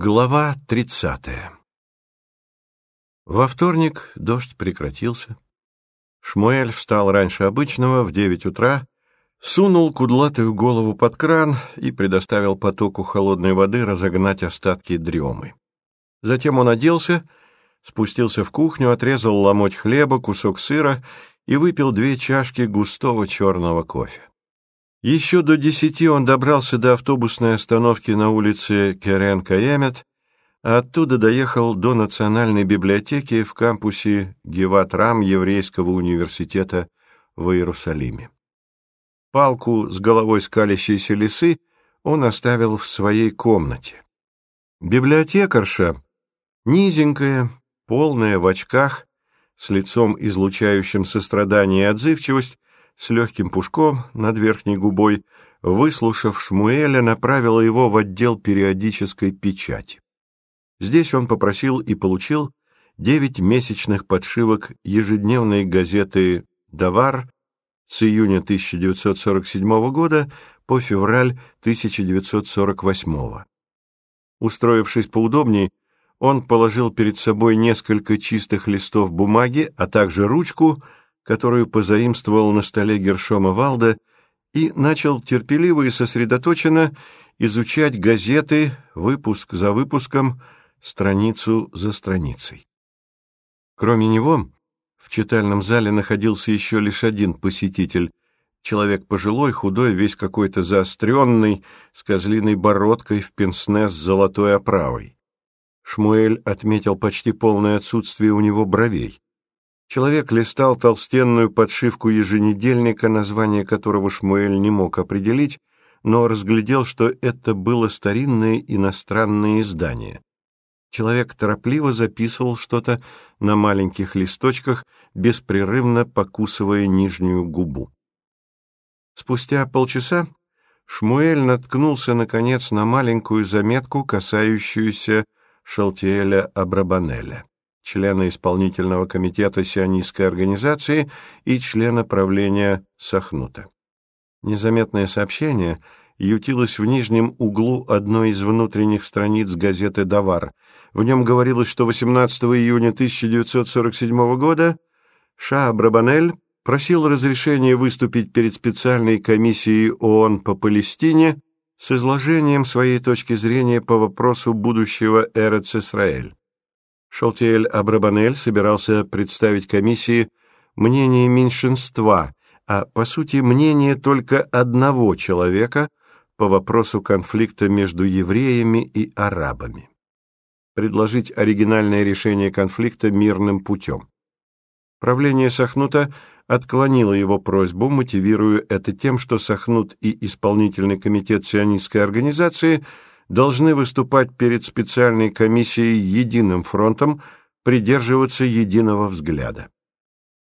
Глава тридцатая Во вторник дождь прекратился. Шмуэль встал раньше обычного, в девять утра, сунул кудлатую голову под кран и предоставил потоку холодной воды разогнать остатки дремы. Затем он оделся, спустился в кухню, отрезал ломоть хлеба, кусок сыра и выпил две чашки густого черного кофе. Еще до десяти он добрался до автобусной остановки на улице Керен-Каемет, а оттуда доехал до Национальной библиотеки в кампусе Геват-Рам Еврейского университета в Иерусалиме. Палку с головой скалящейся лисы он оставил в своей комнате. Библиотекарша, низенькая, полная, в очках, с лицом, излучающим сострадание и отзывчивость, с легким пушком над верхней губой, выслушав Шмуэля, направила его в отдел периодической печати. Здесь он попросил и получил девять месячных подшивок ежедневной газеты «Давар» с июня 1947 года по февраль 1948. Устроившись поудобней, он положил перед собой несколько чистых листов бумаги, а также ручку — которую позаимствовал на столе Гершома Валда, и начал терпеливо и сосредоточенно изучать газеты выпуск за выпуском, страницу за страницей. Кроме него, в читальном зале находился еще лишь один посетитель, человек пожилой, худой, весь какой-то заостренный, с козлиной бородкой в пенсне с золотой оправой. Шмуэль отметил почти полное отсутствие у него бровей. Человек листал толстенную подшивку еженедельника, название которого Шмуэль не мог определить, но разглядел, что это было старинное иностранное издание. Человек торопливо записывал что-то на маленьких листочках, беспрерывно покусывая нижнюю губу. Спустя полчаса Шмуэль наткнулся, наконец, на маленькую заметку, касающуюся Шалтиэля Абрабанеля члена исполнительного комитета сионистской организации и члена правления Сахнута. Незаметное сообщение ютилось в нижнем углу одной из внутренних страниц газеты «Давар». В нем говорилось, что 18 июня 1947 года Ша Брабанель просил разрешения выступить перед специальной комиссией ООН по Палестине с изложением своей точки зрения по вопросу будущего Эрец-Исраэль. Шалтиэль Абрабанель собирался представить комиссии мнение меньшинства, а, по сути, мнение только одного человека по вопросу конфликта между евреями и арабами. Предложить оригинальное решение конфликта мирным путем. Правление Сахнута отклонило его просьбу, мотивируя это тем, что Сахнут и исполнительный комитет сионистской организации – должны выступать перед специальной комиссией единым фронтом, придерживаться единого взгляда.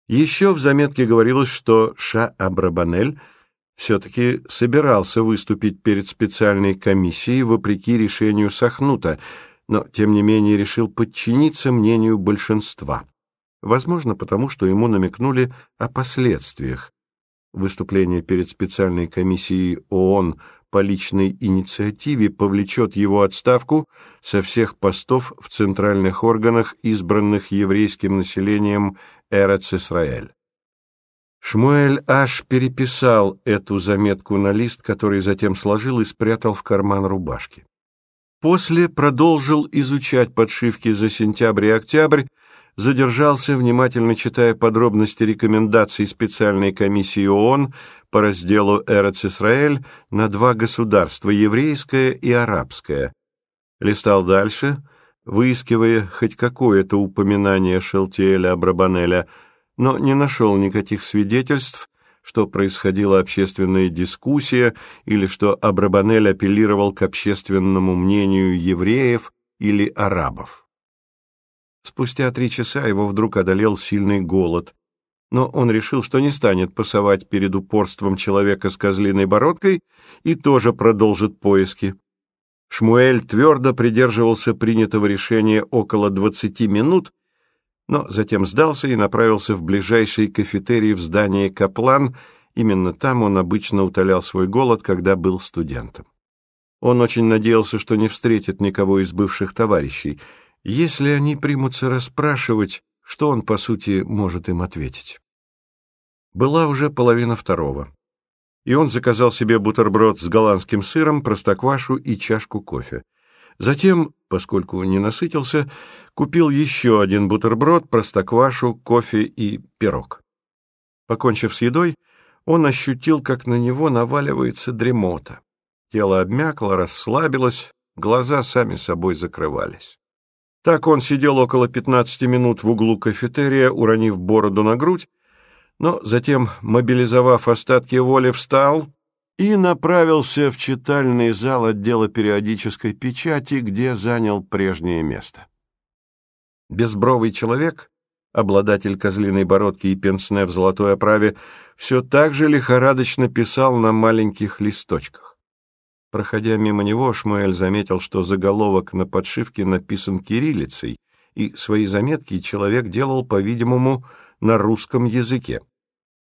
Еще в заметке говорилось, что Ша Абрабанель все-таки собирался выступить перед специальной комиссией вопреки решению Сахнута, но, тем не менее, решил подчиниться мнению большинства. Возможно, потому что ему намекнули о последствиях. Выступление перед специальной комиссией ООН по личной инициативе повлечет его отставку со всех постов в центральных органах, избранных еврейским населением Эрец-Исраэль. Шмуэль аж переписал эту заметку на лист, который затем сложил и спрятал в карман рубашки. После продолжил изучать подшивки за сентябрь и октябрь, задержался, внимательно читая подробности рекомендаций специальной комиссии ООН по разделу Эрец-Исраэль на два государства, еврейское и арабское. Листал дальше, выискивая хоть какое-то упоминание Шелтиэля Абрабанеля, но не нашел никаких свидетельств, что происходила общественная дискуссия или что Абрабанель апеллировал к общественному мнению евреев или арабов. Спустя три часа его вдруг одолел сильный голод, но он решил, что не станет пасовать перед упорством человека с козлиной бородкой и тоже продолжит поиски. Шмуэль твердо придерживался принятого решения около двадцати минут, но затем сдался и направился в ближайший кафетерий в здании «Каплан», именно там он обычно утолял свой голод, когда был студентом. Он очень надеялся, что не встретит никого из бывших товарищей. Если они примутся расспрашивать, что он, по сути, может им ответить? Была уже половина второго, и он заказал себе бутерброд с голландским сыром, простоквашу и чашку кофе. Затем, поскольку не насытился, купил еще один бутерброд, простоквашу, кофе и пирог. Покончив с едой, он ощутил, как на него наваливается дремота. Тело обмякло, расслабилось, глаза сами собой закрывались. Так он сидел около пятнадцати минут в углу кафетерия, уронив бороду на грудь, но затем, мобилизовав остатки воли, встал и направился в читальный зал отдела периодической печати, где занял прежнее место. Безбровый человек, обладатель козлиной бородки и пенсне в золотой оправе, все так же лихорадочно писал на маленьких листочках. Проходя мимо него, Шмуэль заметил, что заголовок на подшивке написан кириллицей, и свои заметки человек делал, по-видимому, на русском языке.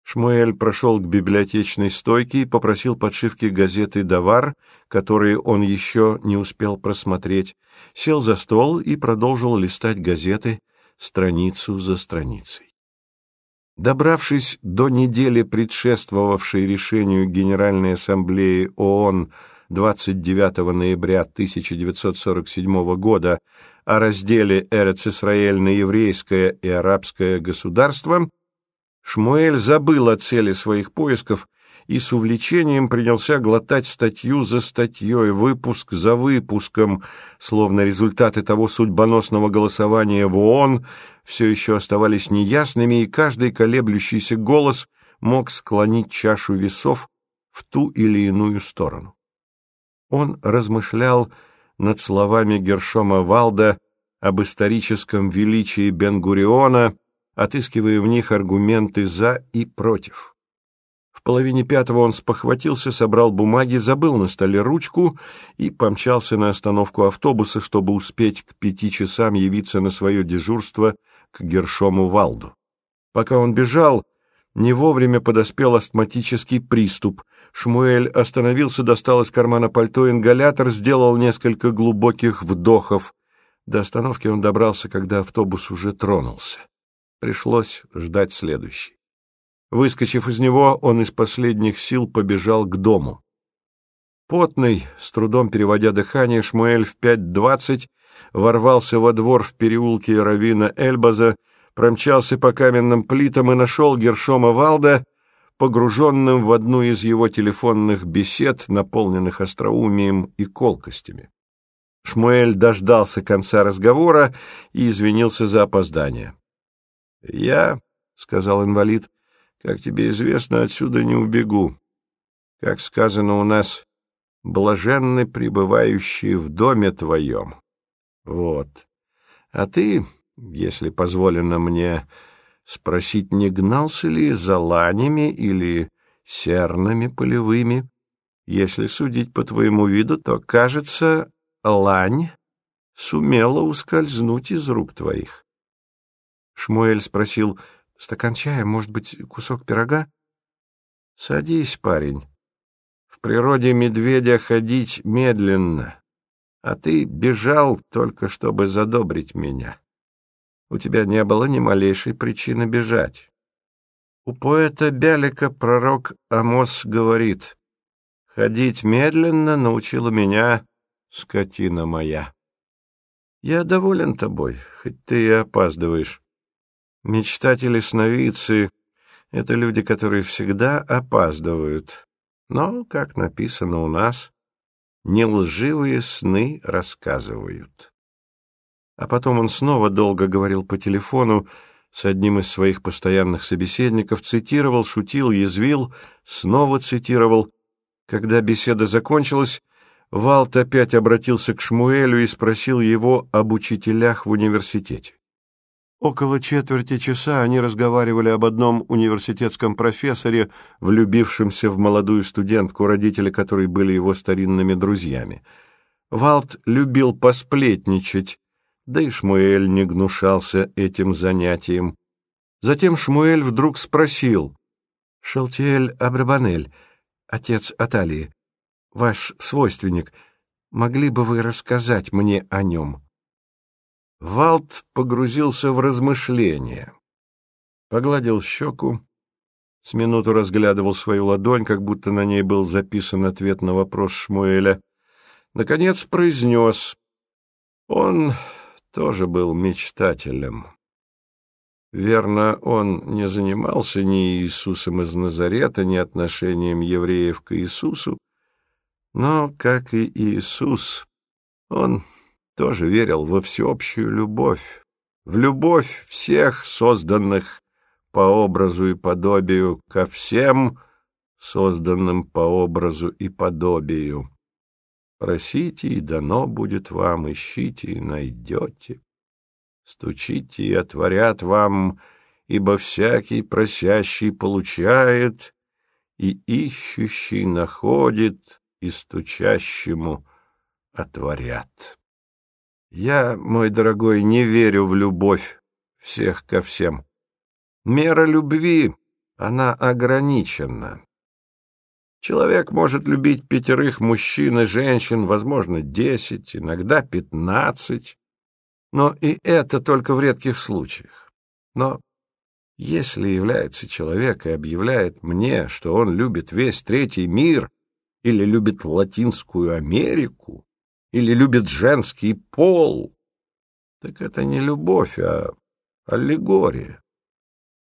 Шмуэль прошел к библиотечной стойке и попросил подшивки газеты «Давар», которые он еще не успел просмотреть, сел за стол и продолжил листать газеты страницу за страницей. Добравшись до недели, предшествовавшей решению Генеральной Ассамблеи ООН 29 ноября 1947 года о разделе Эрец-Исраэль на еврейское и арабское государство, Шмуэль забыл о цели своих поисков и с увлечением принялся глотать статью за статьей, выпуск за выпуском, словно результаты того судьбоносного голосования в ООН все еще оставались неясными, и каждый колеблющийся голос мог склонить чашу весов в ту или иную сторону. Он размышлял над словами Гершома Валда об историческом величии Бен-Гуриона, отыскивая в них аргументы «за» и «против». В половине пятого он спохватился, собрал бумаги, забыл на столе ручку и помчался на остановку автобуса, чтобы успеть к пяти часам явиться на свое дежурство к Гершому Валду. Пока он бежал, не вовремя подоспел астматический приступ. Шмуэль остановился, достал из кармана пальто ингалятор, сделал несколько глубоких вдохов. До остановки он добрался, когда автобус уже тронулся. Пришлось ждать следующий. Выскочив из него, он из последних сил побежал к дому. Потный, с трудом переводя дыхание, Шмуэль в пять двадцать ворвался во двор в переулке Равина Эльбаза, промчался по каменным плитам и нашел Гершома Валда, погруженным в одну из его телефонных бесед, наполненных остроумием и колкостями. Шмуэль дождался конца разговора и извинился за опоздание. — Я, — сказал инвалид, — как тебе известно, отсюда не убегу. Как сказано у нас, блаженны пребывающие в доме твоем. Вот. А ты, если позволено мне спросить, не гнался ли за ланями или сернами полевыми? Если судить по твоему виду, то, кажется, лань сумела ускользнуть из рук твоих. Шмуэль спросил, стакан чая, может быть, кусок пирога? Садись, парень. В природе медведя ходить медленно, а ты бежал только, чтобы задобрить меня. У тебя не было ни малейшей причины бежать. У поэта Бялика пророк Амос говорит, «Ходить медленно научила меня скотина моя». Я доволен тобой, хоть ты и опаздываешь. Мечтатели-сновидцы — это люди, которые всегда опаздывают. Но, как написано у нас, не лживые сны рассказывают. А потом он снова долго говорил по телефону с одним из своих постоянных собеседников, цитировал, шутил, язвил, снова цитировал. Когда беседа закончилась, Валт опять обратился к Шмуэлю и спросил его об учителях в университете. Около четверти часа они разговаривали об одном университетском профессоре, влюбившемся в молодую студентку, родители которой были его старинными друзьями. Валт любил посплетничать, да и Шмуэль не гнушался этим занятием. Затем Шмуэль вдруг спросил, «Шалтиэль Абрабанель, отец Аталии, ваш свойственник, могли бы вы рассказать мне о нем?» Валт погрузился в размышления. Погладил щеку, с минуту разглядывал свою ладонь, как будто на ней был записан ответ на вопрос Шмуэля. Наконец произнес. Он тоже был мечтателем. Верно, он не занимался ни Иисусом из Назарета, ни отношением евреев к Иисусу, но, как и Иисус, он тоже верил во всеобщую любовь, в любовь всех созданных по образу и подобию ко всем, созданным по образу и подобию. Просите, и дано будет вам, ищите, и найдете. Стучите, и отворят вам, ибо всякий просящий получает, и ищущий находит, и стучащему отворят. Я, мой дорогой, не верю в любовь всех ко всем. Мера любви, она ограничена. Человек может любить пятерых мужчин и женщин, возможно, десять, иногда пятнадцать, но и это только в редких случаях. Но если является человек и объявляет мне, что он любит весь третий мир, или любит Латинскую Америку, или любит женский пол, так это не любовь, а аллегория.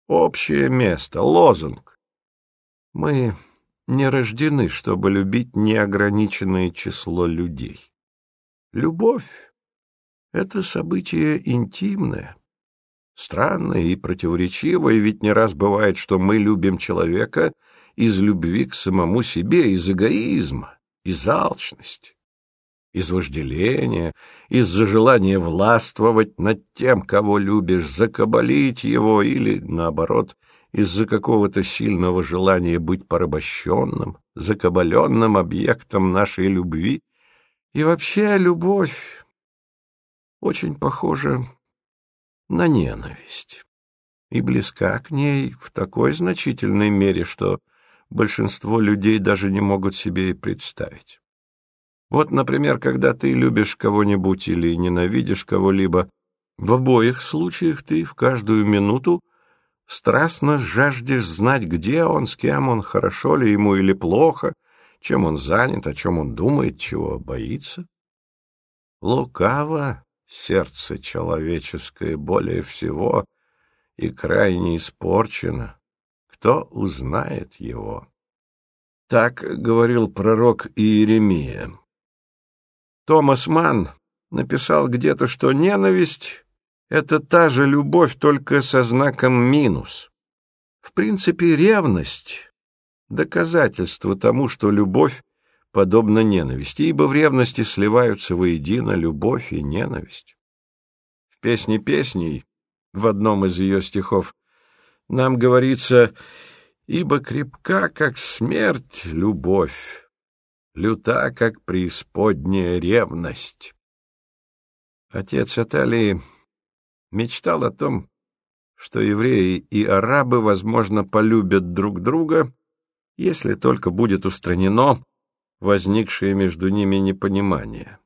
Общее место, лозунг. Мы не рождены, чтобы любить неограниченное число людей. Любовь — это событие интимное, странное и противоречивое, ведь не раз бывает, что мы любим человека — из любви к самому себе, из эгоизма, из алчности, из вожделения, из-за желания властвовать над тем, кого любишь, закабалить его или, наоборот, из-за какого-то сильного желания быть порабощенным, закабаленным объектом нашей любви. И вообще любовь очень похожа на ненависть и близка к ней в такой значительной мере, что большинство людей даже не могут себе и представить. Вот, например, когда ты любишь кого-нибудь или ненавидишь кого-либо, в обоих случаях ты в каждую минуту страстно жаждешь знать, где он, с кем он, хорошо ли ему или плохо, чем он занят, о чем он думает, чего боится. Лукаво сердце человеческое более всего и крайне испорчено кто узнает его? Так говорил пророк Иеремия. Томас Манн написал где-то, что ненависть — это та же любовь, только со знаком минус. В принципе, ревность — доказательство тому, что любовь подобна ненависти, ибо в ревности сливаются воедино любовь и ненависть. В «Песне песней» в одном из ее стихов нам говорится, ибо крепка, как смерть, любовь, люта, как преисподняя ревность. Отец Аталии мечтал о том, что евреи и арабы, возможно, полюбят друг друга, если только будет устранено возникшее между ними непонимание.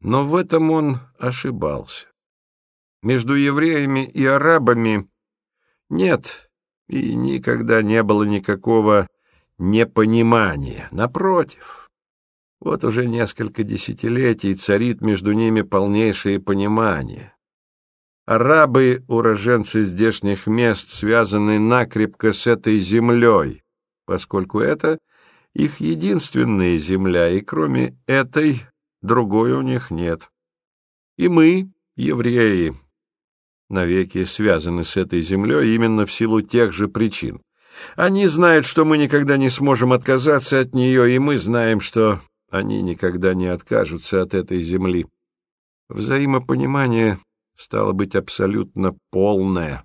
Но в этом он ошибался. Между евреями и арабами нет, и никогда не было никакого непонимания. Напротив, вот уже несколько десятилетий царит между ними полнейшее понимание. Арабы, уроженцы здешних мест, связаны накрепко с этой землей, поскольку это их единственная земля, и кроме этой другой у них нет. И мы, евреи, навеки связаны с этой землей именно в силу тех же причин. Они знают, что мы никогда не сможем отказаться от нее, и мы знаем, что они никогда не откажутся от этой земли. Взаимопонимание стало быть абсолютно полное,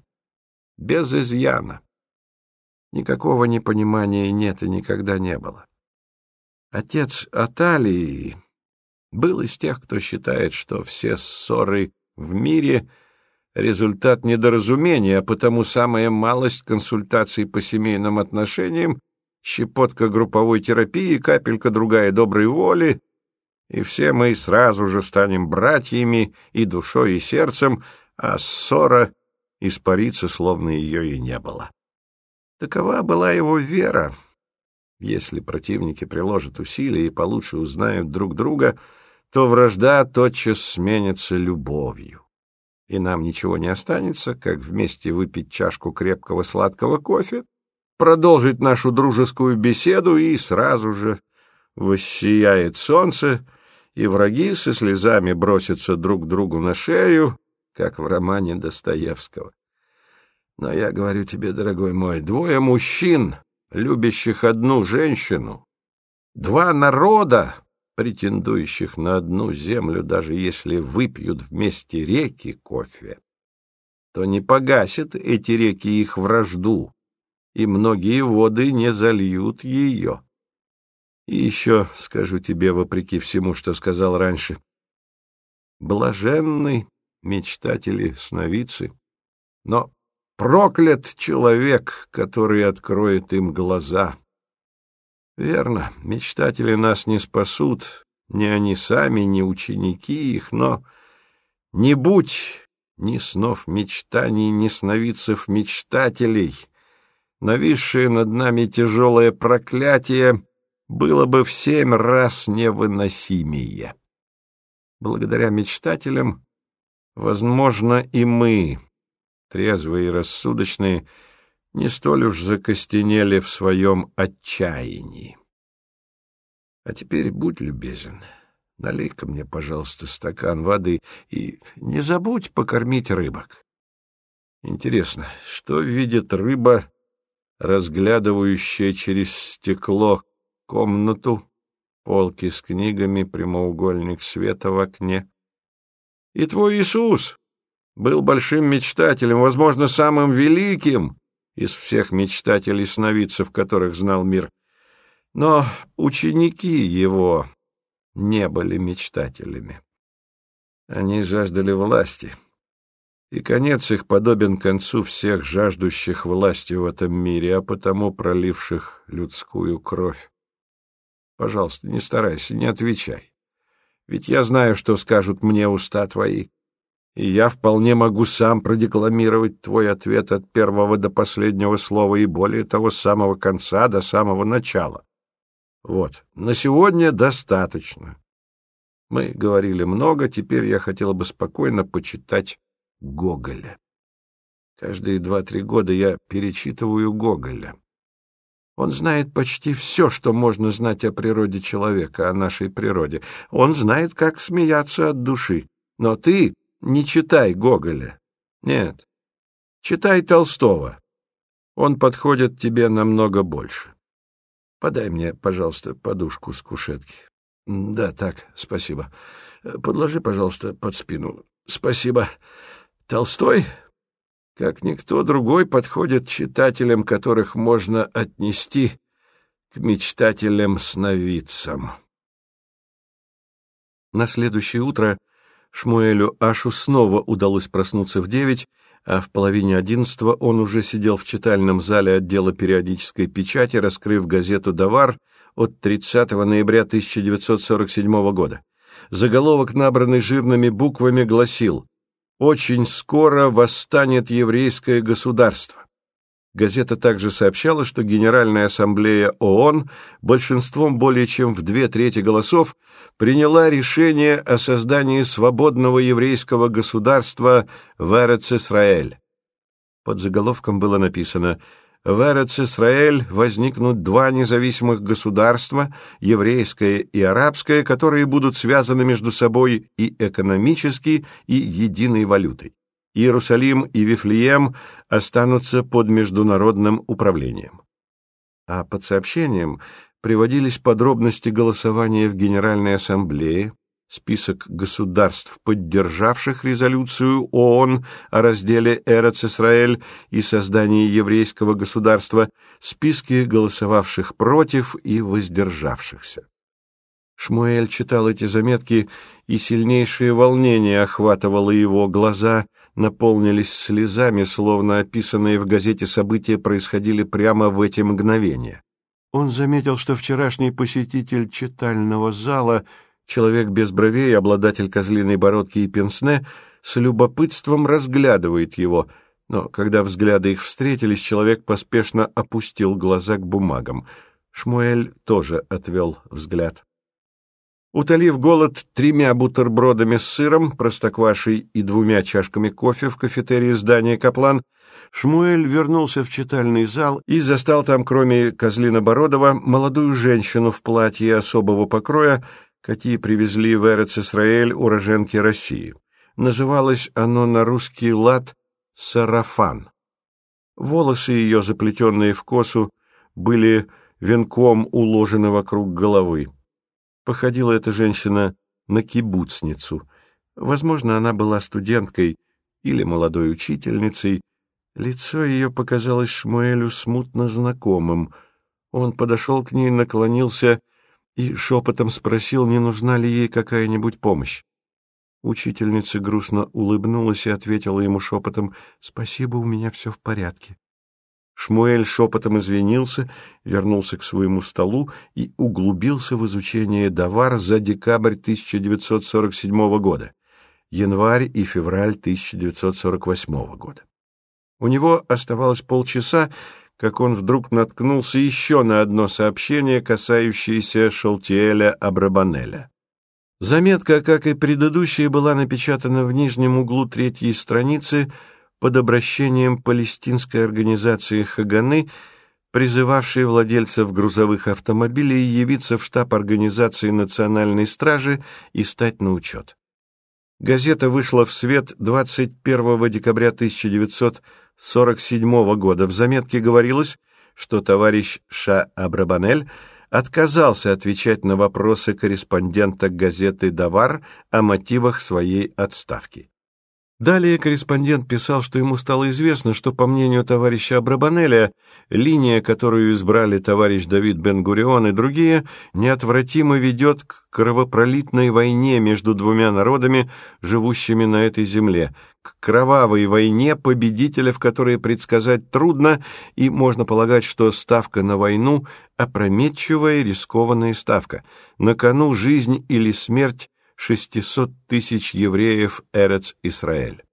без изъяна. Никакого непонимания нет и никогда не было. Отец Аталии был из тех, кто считает, что все ссоры в мире — результат недоразумения, а потому самая малость консультаций по семейным отношениям, щепотка групповой терапии, капелька другая доброй воли и все мы сразу же станем братьями и душой, и сердцем, а ссора испарится, словно ее и не было. Такова была его вера. Если противники приложат усилия и получше узнают друг друга, то вражда тотчас сменится любовью. И нам ничего не останется, как вместе выпить чашку крепкого сладкого кофе, продолжить нашу дружескую беседу, и сразу же воссияет солнце, и враги со слезами бросятся друг другу на шею, как в романе Достоевского. Но я говорю тебе, дорогой мой, двое мужчин, любящих одну женщину, два народа, претендующих на одну землю, даже если выпьют вместе реки кофе, то не погасят эти реки их вражду, и многие воды не зальют ее. И еще скажу тебе, вопреки всему, что сказал раньше, блаженны мечтатели-сновидцы, но проклят человек, который откроет им глаза. Верно, мечтатели нас не спасут, ни они сами, ни ученики их, но не будь ни снов мечтаний, ни сновидцев мечтателей, нависшее над нами тяжелое проклятие было бы в семь раз невыносимее. Благодаря мечтателям, возможно, и мы, трезвые и рассудочные, не столь уж закостенели в своем отчаянии. А теперь будь любезен, налей-ка мне, пожалуйста, стакан воды и не забудь покормить рыбок. Интересно, что видит рыба, разглядывающая через стекло комнату, полки с книгами, прямоугольник света в окне. И твой Иисус был большим мечтателем, возможно, самым великим из всех мечтателей-сновидцев, которых знал мир. Но ученики его не были мечтателями. Они жаждали власти, и конец их подобен концу всех жаждущих власти в этом мире, а потому проливших людскую кровь. Пожалуйста, не старайся, не отвечай. Ведь я знаю, что скажут мне уста твои, и я вполне могу сам продекламировать твой ответ от первого до последнего слова и более того, с самого конца до самого начала. Вот, на сегодня достаточно. Мы говорили много, теперь я хотела бы спокойно почитать Гоголя. Каждые два-три года я перечитываю Гоголя. Он знает почти все, что можно знать о природе человека, о нашей природе. Он знает, как смеяться от души. Но ты не читай Гоголя. Нет, читай Толстого. Он подходит тебе намного больше. Подай мне, пожалуйста, подушку с кушетки. Да, так, спасибо. Подложи, пожалуйста, под спину. Спасибо. Толстой как никто другой, подходит читателям, которых можно отнести к мечтателям-сновидцам. На следующее утро Шмуэлю Ашу снова удалось проснуться в девять, а в половине одиннадцатого он уже сидел в читальном зале отдела периодической печати, раскрыв газету «Давар» от 30 ноября 1947 года. Заголовок, набранный жирными буквами, гласил очень скоро восстанет еврейское государство. Газета также сообщала, что Генеральная ассамблея ООН большинством более чем в две трети голосов приняла решение о создании свободного еврейского государства в Эрец-Исраэль. Под заголовком было написано в Эрец-Исраэль возникнут два независимых государства, еврейское и арабское, которые будут связаны между собой и экономически, и единой валютой. Иерусалим и Вифлеем останутся под международным управлением. А под сообщением приводились подробности голосования в Генеральной Ассамблее, список государств, поддержавших резолюцию ООН о разделе Эрец-Исраэль и создании еврейского государства, списки голосовавших против и воздержавшихся. Шмуэль читал эти заметки, и сильнейшее волнение охватывало его глаза, наполнились слезами, словно описанные в газете события происходили прямо в эти мгновения. Он заметил, что вчерашний посетитель читального зала — человек без бровей, обладатель козлиной бородки и пенсне, с любопытством разглядывает его, но когда взгляды их встретились, человек поспешно опустил глаза к бумагам. Шмуэль тоже отвел взгляд. Утолив голод тремя бутербродами с сыром, простоквашей и двумя чашками кофе в кафетерии здания «Каплан», Шмуэль вернулся в читальный зал и застал там, кроме Козлина Бородова, молодую женщину в платье особого покроя, какие привезли в Эрец-Исраэль уроженки России. Называлось оно на русский лад «сарафан». Волосы ее, заплетенные в косу, были венком уложены вокруг головы. Походила эта женщина на кибуцницу. Возможно, она была студенткой или молодой учительницей. Лицо ее показалось Шмуэлю смутно знакомым. Он подошел к ней, наклонился и шепотом спросил, не нужна ли ей какая-нибудь помощь. Учительница грустно улыбнулась и ответила ему шепотом «Спасибо, у меня все в порядке». Шмуэль шепотом извинился, вернулся к своему столу и углубился в изучение Давар за декабрь 1947 года, январь и февраль 1948 года. У него оставалось полчаса, как он вдруг наткнулся еще на одно сообщение, касающееся Шалтиэля Абрабанеля. Заметка, как и предыдущая, была напечатана в нижнем углу третьей страницы под обращением палестинской организации «Хаганы», призывавшей владельцев грузовых автомобилей явиться в штаб организации Национальной стражи и стать на учет. Газета вышла в свет 21 декабря 1947 года. В заметке говорилось, что товарищ Ша Абрабанель – отказался отвечать на вопросы корреспондента газеты «Давар» о мотивах своей отставки. Далее корреспондент писал, что ему стало известно, что, по мнению товарища Абрабанеля, линия, которую избрали товарищ Давид Бен-Гурион и другие, неотвратимо ведет к кровопролитной войне между двумя народами, живущими на этой земле, к кровавой войне, победителя в которой предсказать трудно, и можно полагать, что ставка на войну – опрометчивая рискованная ставка. На кону жизнь или смерть 600 тысяч евреев Эрец-Исраэль.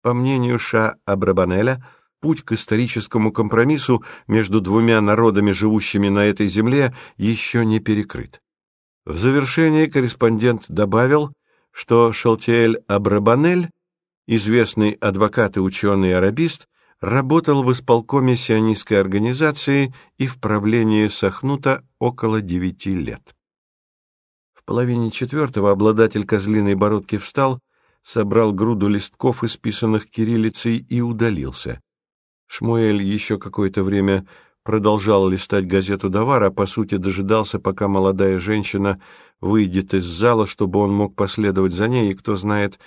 По мнению Ша Абрабанеля, путь к историческому компромиссу между двумя народами, живущими на этой земле, еще не перекрыт. В завершение корреспондент добавил, что Шалтиэль Абрабанель, известный адвокат и ученый-арабист, работал в исполкоме сионистской организации и в правлении Сахнута около девяти лет половине четвертого обладатель козлиной бородки встал, собрал груду листков, исписанных кириллицей, и удалился. Шмуэль еще какое-то время продолжал листать газету «Давар», а по сути дожидался, пока молодая женщина выйдет из зала, чтобы он мог последовать за ней и, кто знает,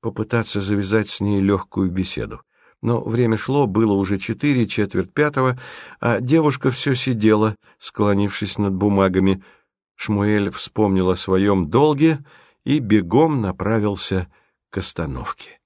попытаться завязать с ней легкую беседу. Но время шло, было уже четыре, четверть пятого, а девушка все сидела, склонившись над бумагами — Шмуэль вспомнил о своем долге и бегом направился к остановке.